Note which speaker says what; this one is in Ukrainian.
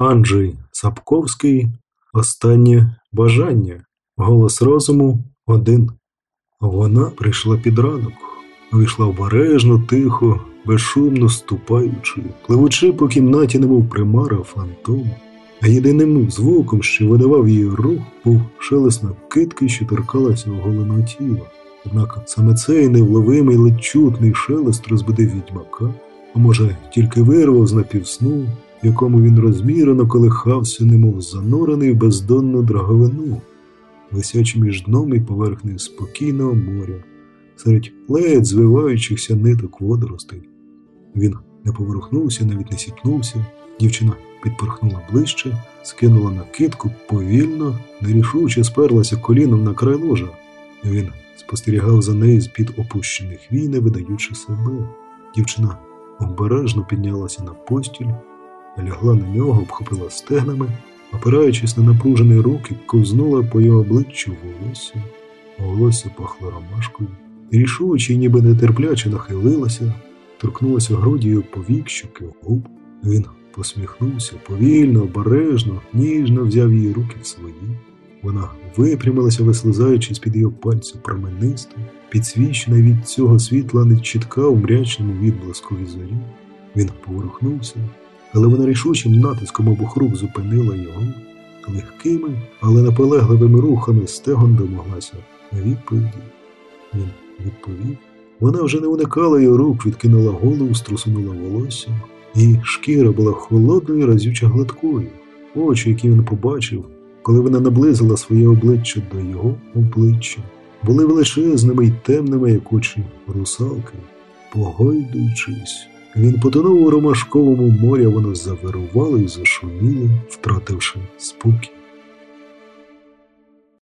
Speaker 1: Анджей Сапковський Останнє бажання. Голос розуму один. Вона прийшла під ранок, вийшла обережно, тихо, безшумно ступаючи, пливучи по кімнаті, немов примара фантому. А єдиним звуком, що видавав її рух, був шелест накидки, що торкалася оголеного тіла. Однак саме цей невловимий ледь чутний шелест розбудив відьмака, а може, тільки вирвав з напівсну, якому він розмірено колихався, немов занурений в бездонну драговину, висячи між дном і поверхнею спокійного моря, серед ледь звиваючихся ниток водоростей. Він не поворухнувся, навіть не сіпнувся. Дівчина підпорхнула ближче, скинула накидку повільно, нерішуче сперлася коліном на край ложа. Він спостерігав за нею з-під опущених вій, не видаючи себе. Дівчина обережно піднялася на постіль, лягла на нього, обхопила стегнами, опираючись на напружені руки, ковзнула по його обличчю волосся. Волосся пахло ромашкою. Рішуче, ніби нетерпляче нахилилася, торкнулася грудію повік, щоки губ. Він посміхнувся повільно, обережно, ніжно взяв її руки в свої. Вона випрямилася, вислизаючи з-під його пальців променисто, підсвічена від цього світла нечітка у мрячному відблискові зорі. Він поворухнувся, але вона рішучим натиском обох рук зупинила його. Легкими, але наполегливими рухами стегон домоглася відповіді. Він відповів. Вона вже не уникала його рук, відкинула голову, струсунула волосся, і шкіра була холодною, разюче гладкою. Очі, які він побачив, коли вона наблизила своє обличчя до його обличчя, були величезними й темними, як очі русалки. Погойдуючись, він потонув у ромашковому морі, воно завирувало і зашуміло, втративши спокій.